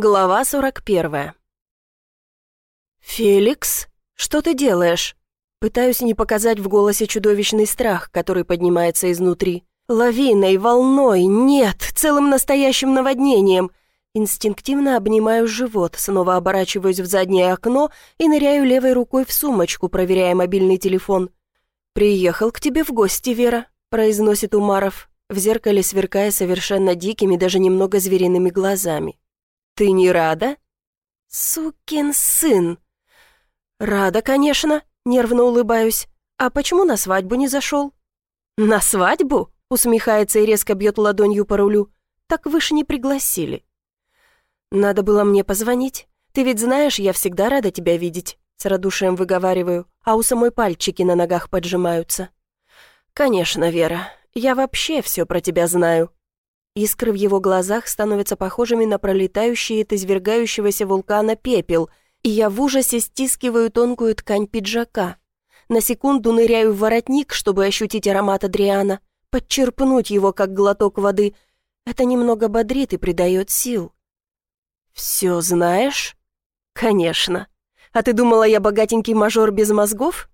Глава 41. «Феликс, что ты делаешь?» Пытаюсь не показать в голосе чудовищный страх, который поднимается изнутри. Лавиной, волной, нет, целым настоящим наводнением. Инстинктивно обнимаю живот, снова оборачиваюсь в заднее окно и ныряю левой рукой в сумочку, проверяя мобильный телефон. «Приехал к тебе в гости, Вера», — произносит Умаров, в зеркале сверкая совершенно дикими, даже немного звериными глазами. «Ты не рада?» «Сукин сын!» «Рада, конечно», — нервно улыбаюсь. «А почему на свадьбу не зашел?» «На свадьбу?» — усмехается и резко бьет ладонью по рулю. «Так вы ж не пригласили». «Надо было мне позвонить. Ты ведь знаешь, я всегда рада тебя видеть», — с радушием выговариваю, а у самой пальчики на ногах поджимаются. «Конечно, Вера, я вообще все про тебя знаю», Искры в его глазах становятся похожими на пролетающий от извергающегося вулкана пепел, и я в ужасе стискиваю тонкую ткань пиджака. На секунду ныряю в воротник, чтобы ощутить аромат Адриана, подчерпнуть его, как глоток воды. Это немного бодрит и придает сил. «Все знаешь?» «Конечно. А ты думала, я богатенький мажор без мозгов?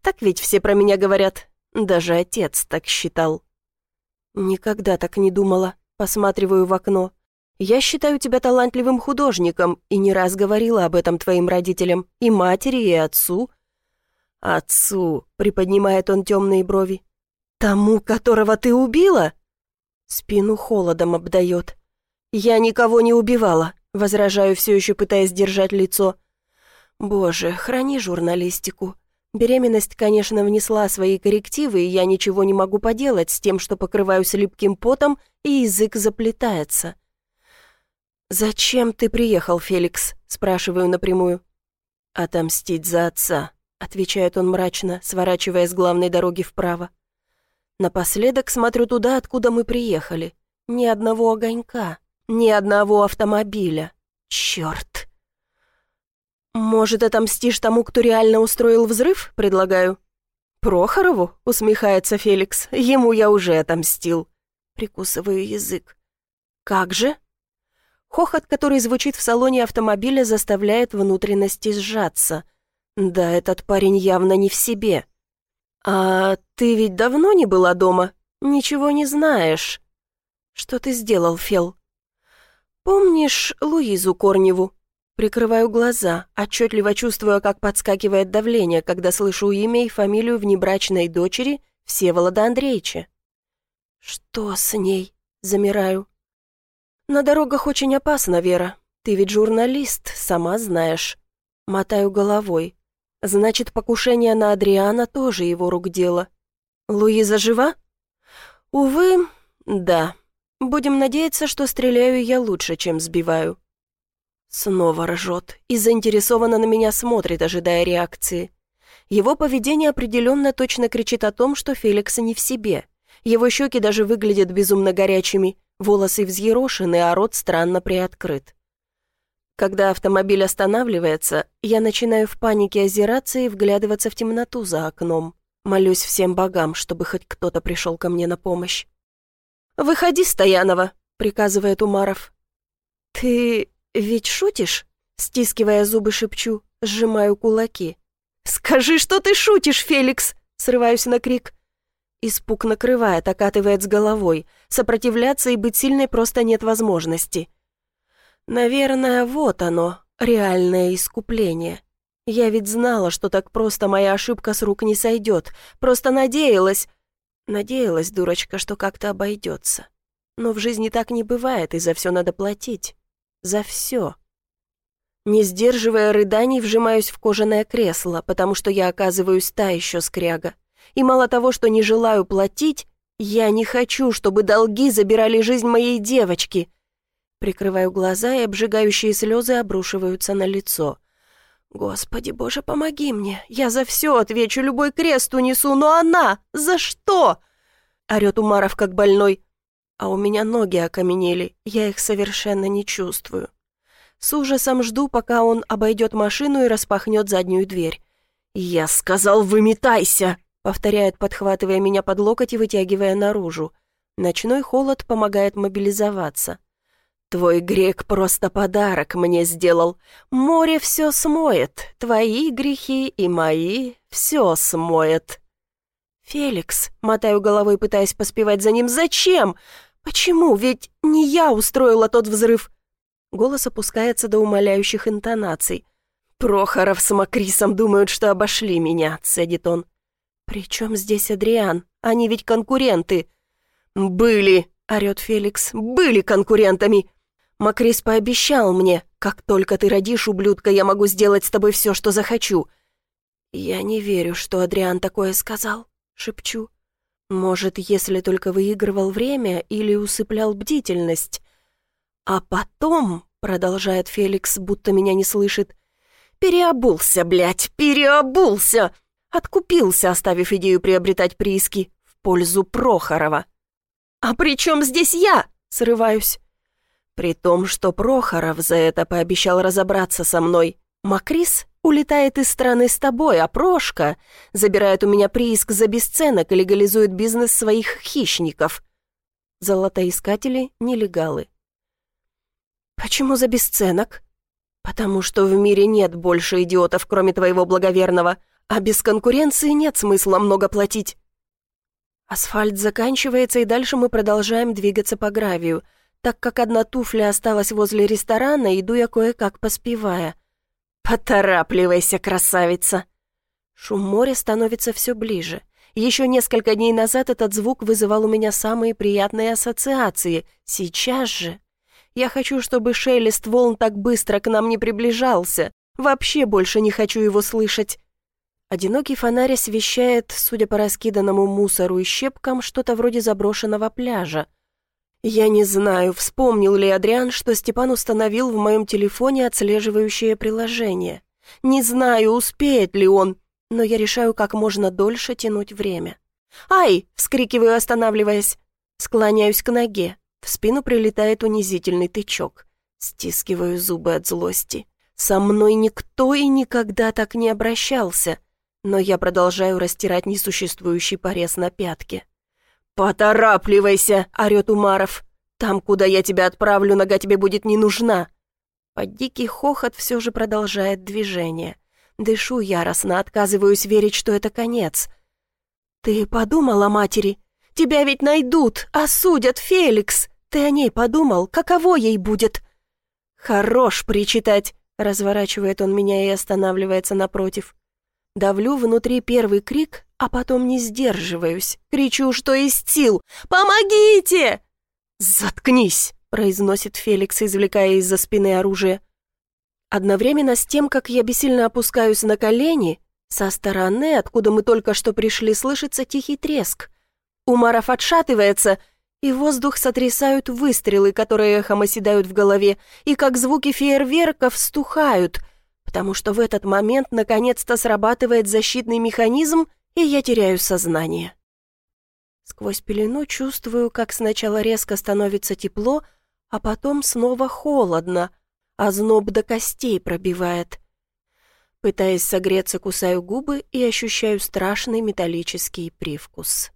Так ведь все про меня говорят. Даже отец так считал». «Никогда так не думала», Посматриваю в окно. «Я считаю тебя талантливым художником и не раз говорила об этом твоим родителям, и матери, и отцу». «Отцу», — приподнимает он темные брови. «Тому, которого ты убила?» Спину холодом обдает. «Я никого не убивала», — возражаю, все еще пытаясь держать лицо. «Боже, храни журналистику. Беременность, конечно, внесла свои коррективы, и я ничего не могу поделать с тем, что покрываюсь липким потом, и язык заплетается. «Зачем ты приехал, Феликс?» – спрашиваю напрямую. «Отомстить за отца», – отвечает он мрачно, сворачивая с главной дороги вправо. Напоследок смотрю туда, откуда мы приехали. Ни одного огонька, ни одного автомобиля. Черт! «Может, отомстишь тому, кто реально устроил взрыв?» — предлагаю. «Прохорову?» — усмехается Феликс. «Ему я уже отомстил». Прикусываю язык. «Как же?» Хохот, который звучит в салоне автомобиля, заставляет внутренности сжаться. Да, этот парень явно не в себе. «А ты ведь давно не была дома? Ничего не знаешь». «Что ты сделал, Фел?» «Помнишь Луизу Корневу?» Прикрываю глаза, отчетливо чувствуя, как подскакивает давление, когда слышу имя и фамилию внебрачной дочери Всеволода Андреевича. «Что с ней?» — замираю. «На дорогах очень опасно, Вера. Ты ведь журналист, сама знаешь». Мотаю головой. «Значит, покушение на Адриана тоже его рук дело. Луиза жива?» «Увы, да. Будем надеяться, что стреляю я лучше, чем сбиваю». Снова ржет и заинтересованно на меня смотрит, ожидая реакции. Его поведение определенно точно кричит о том, что Феликс не в себе. Его щеки даже выглядят безумно горячими, волосы взъерошены, а рот странно приоткрыт. Когда автомобиль останавливается, я начинаю в панике озираться и вглядываться в темноту за окном. Молюсь всем богам, чтобы хоть кто-то пришел ко мне на помощь. «Выходи, Стоянова!» — приказывает Умаров. «Ты «Ведь шутишь?» Стискивая зубы, шепчу, сжимаю кулаки. «Скажи, что ты шутишь, Феликс!» Срываюсь на крик. Испуг накрывает, окатывает с головой. Сопротивляться и быть сильной просто нет возможности. Наверное, вот оно, реальное искупление. Я ведь знала, что так просто моя ошибка с рук не сойдет. Просто надеялась... Надеялась, дурочка, что как-то обойдется. Но в жизни так не бывает, и за все надо платить. За все. Не сдерживая рыданий, вжимаюсь в кожаное кресло, потому что я оказываюсь та еще скряга. И мало того, что не желаю платить, я не хочу, чтобы долги забирали жизнь моей девочки. Прикрываю глаза, и обжигающие слезы обрушиваются на лицо. Господи боже, помоги мне. Я за все отвечу, любой крест унесу, но она... За что? Орет Умаров, как больной а у меня ноги окаменели, я их совершенно не чувствую. С ужасом жду, пока он обойдет машину и распахнет заднюю дверь. «Я сказал, выметайся!» — повторяет, подхватывая меня под локоть и вытягивая наружу. Ночной холод помогает мобилизоваться. Твой грек просто подарок мне сделал. Море все смоет, твои грехи и мои все смоет. «Феликс», — мотаю головой, пытаясь поспевать за ним, — «зачем? Почему? Ведь не я устроила тот взрыв». Голос опускается до умоляющих интонаций. «Прохоров с Макрисом думают, что обошли меня», — цедит он. «При чем здесь Адриан? Они ведь конкуренты». «Были», — орет Феликс, — «были конкурентами. Макрис пообещал мне, как только ты родишь, ублюдка, я могу сделать с тобой все, что захочу». «Я не верю, что Адриан такое сказал», — шепчу. «Может, если только выигрывал время или усыплял бдительность». «А потом», — продолжает Феликс, будто меня не слышит, «переобулся, блядь, переобулся!» Откупился, оставив идею приобретать прииски в пользу Прохорова. «А при чем здесь я?» — срываюсь. При том, что Прохоров за это пообещал разобраться со мной. Макрис улетает из страны с тобой, а Прошка забирает у меня прииск за бесценок и легализует бизнес своих хищников. Золотоискатели — нелегалы. «Почему за бесценок?» «Потому что в мире нет больше идиотов, кроме твоего благоверного, а без конкуренции нет смысла много платить». Асфальт заканчивается, и дальше мы продолжаем двигаться по гравию. Так как одна туфля осталась возле ресторана, иду я кое-как поспевая. «Поторапливайся, красавица!» Шум моря становится все ближе. Еще несколько дней назад этот звук вызывал у меня самые приятные ассоциации. Сейчас же... Я хочу, чтобы шелест волн так быстро к нам не приближался. Вообще больше не хочу его слышать. Одинокий фонарь освещает, судя по раскиданному мусору и щепкам, что-то вроде заброшенного пляжа. Я не знаю, вспомнил ли Адриан, что Степан установил в моем телефоне отслеживающее приложение. Не знаю, успеет ли он, но я решаю как можно дольше тянуть время. «Ай!» — вскрикиваю, останавливаясь. Склоняюсь к ноге. В спину прилетает унизительный тычок. Стискиваю зубы от злости. Со мной никто и никогда так не обращался. Но я продолжаю растирать несуществующий порез на пятке. «Поторапливайся!» — орёт Умаров. «Там, куда я тебя отправлю, нога тебе будет не нужна!» Под дикий хохот все же продолжает движение. Дышу яростно, отказываюсь верить, что это конец. «Ты подумал о матери? Тебя ведь найдут, осудят, Феликс! Ты о ней подумал, каково ей будет?» «Хорош причитать!» — разворачивает он меня и останавливается напротив. Давлю внутри первый крик, а потом не сдерживаюсь. Кричу, что из сил. «Помогите!» «Заткнись!» — произносит Феликс, извлекая из-за спины оружие. Одновременно с тем, как я бессильно опускаюсь на колени, со стороны, откуда мы только что пришли, слышится тихий треск. Умаров отшатывается, и воздух сотрясают выстрелы, которые эхом оседают в голове, и как звуки фейерверков стухают — потому что в этот момент наконец-то срабатывает защитный механизм, и я теряю сознание. Сквозь пелену чувствую, как сначала резко становится тепло, а потом снова холодно, а зноб до костей пробивает. Пытаясь согреться, кусаю губы и ощущаю страшный металлический привкус.